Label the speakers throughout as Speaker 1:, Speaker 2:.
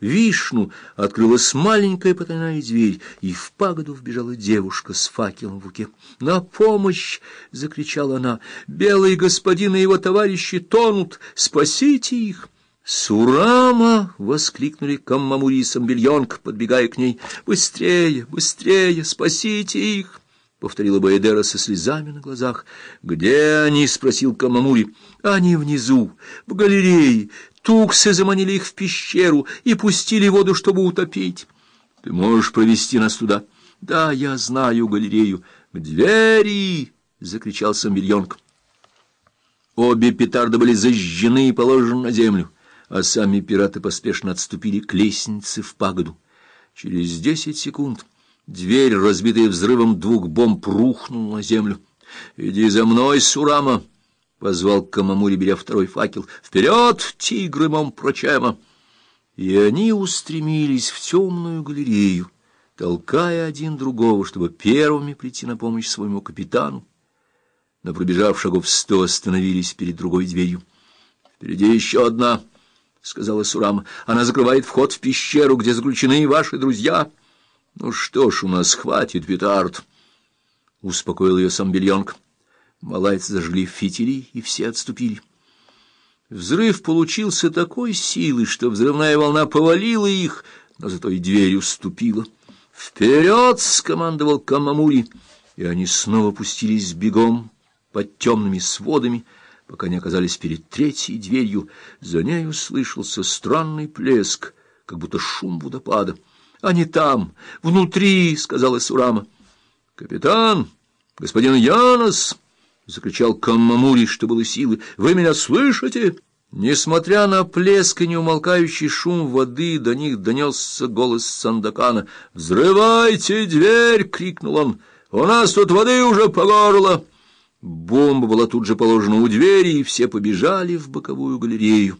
Speaker 1: вишну, открылась маленькая потайная дверь, и в пагоду вбежала девушка с факелом в руке. «На помощь!» — закричала она. «Белый господин и его товарищи тонут! Спасите их!» «Сурама!» — воскликнули Каммамури и подбегая к ней. «Быстрее, быстрее, спасите их!» — повторила Баэдера со слезами на глазах. «Где они?» — спросил Камамури. «Они внизу, в галерее. Туксы заманили их в пещеру и пустили воду, чтобы утопить. Ты можешь провести нас туда?» «Да, я знаю галерею. К двери!» — закричал Самбельонг. Обе петарды были зажжены и положены на землю а сами пираты поспешно отступили к лестнице в пагоду. Через десять секунд дверь, разбитая взрывом двух бомб, рухнула на землю. — Иди за мной, Сурама! — позвал Камамури, беря второй факел. — Вперед, тигры Момпрочема! И они устремились в темную галерею, толкая один другого, чтобы первыми прийти на помощь своему капитану. Но, пробежав шагов сто, остановились перед другой дверью. — Впереди еще одна! —— сказала Сурама. — Она закрывает вход в пещеру, где заключены ваши друзья. — Ну что ж, у нас хватит, петард, — успокоил ее сам Бельонг. Малайцы зажгли фитили, и все отступили. Взрыв получился такой силы, что взрывная волна повалила их, но зато и дверь уступила. «Вперед!» — скомандовал Камамури, и они снова пустились бегом под темными сводами, — пока не оказались перед третьей дверью. За нею слышался странный плеск, как будто шум водопада. — Они там, внутри, — сказала Сурама. — Капитан, господин Янос! — закричал Каммамури, что было силы. — Вы меня слышите? Несмотря на плеск и неумолкающий шум воды, до них донесся голос Сандакана. «Взрывайте дверь!» — крикнул он. «У нас тут воды уже по горло!» Бомба была тут же положена у двери, и все побежали в боковую галерею.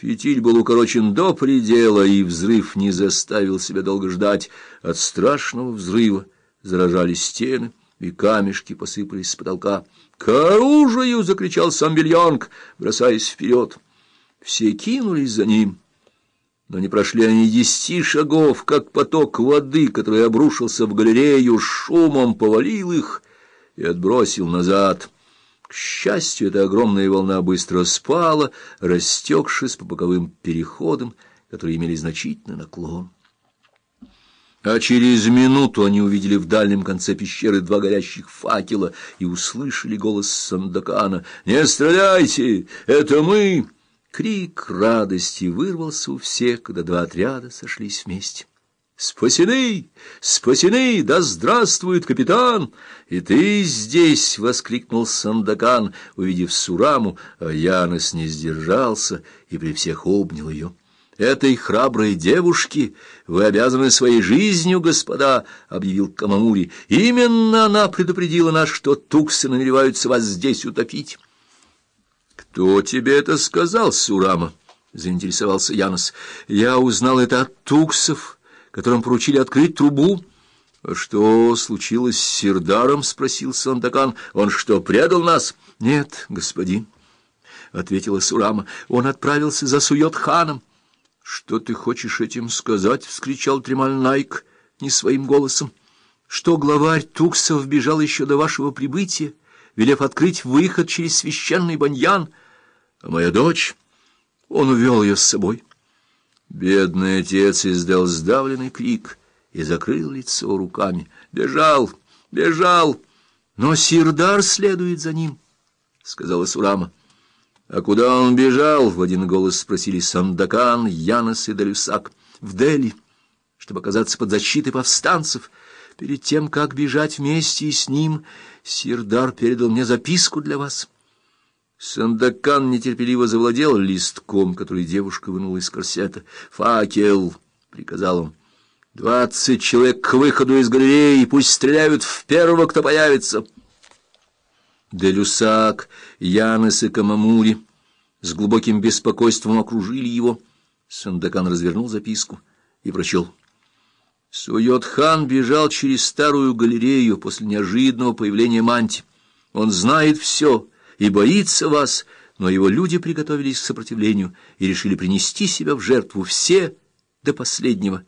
Speaker 1: Фитиль был укорочен до предела, и взрыв не заставил себя долго ждать. От страшного взрыва заражали стены, и камешки посыпались с потолка. «К оружию!» — закричал Самбельонг, бросаясь вперед. Все кинулись за ним. Но не прошли они десяти шагов, как поток воды, который обрушился в галерею, шумом повалил их — и отбросил назад. К счастью, эта огромная волна быстро спала, растекшись по боковым переходам, которые имели значительный наклон. А через минуту они увидели в дальнем конце пещеры два горящих факела и услышали голос Сандакана «Не стреляйте! Это мы!» Крик радости вырвался у всех, когда два отряда сошлись вместе. «Спасены! Спасены! Да здравствует капитан!» «И ты здесь!» — воскликнул Сандакан, увидев Сураму, а Янос не сдержался и при всех обнял ее. «Этой храброй девушке вы обязаны своей жизнью, господа!» — объявил Камамури. «Именно она предупредила нас, что туксы намереваются вас здесь утопить». «Кто тебе это сказал, Сурама?» — заинтересовался Янос. «Я узнал это от туксов» которым поручили открыть трубу. — Что случилось с Сердаром? — спросил Сандакан. — Он что, предал нас? — Нет, господин, — ответила Сурама. — Он отправился за Суйот-ханом. — Что ты хочешь этим сказать? — вскричал Тремаль Найк не своим голосом. — Что главарь Туксов бежал еще до вашего прибытия, велев открыть выход через священный баньян. А моя дочь... Он увел ее с собой. — Бедный отец издал сдавленный крик и закрыл лицо руками. «Бежал! Бежал! Но Сирдар следует за ним!» — сказала Сурама. «А куда он бежал?» — в один голос спросили Сандакан, Янос и Далюсак. «В Дели, чтобы оказаться под защитой повстанцев. Перед тем, как бежать вместе с ним, Сирдар передал мне записку для вас». Сандакан нетерпеливо завладел листком, который девушка вынула из корсета. «Факел!» — приказал он. «Двадцать человек к выходу из галереи, пусть стреляют в первого, кто появится!» Делюсак, Янес и Камамури с глубоким беспокойством окружили его. Сандакан развернул записку и прочел. Суйот-хан бежал через старую галерею после неожиданного появления Манти. Он знает все и боится вас, но его люди приготовились к сопротивлению и решили принести себя в жертву все до последнего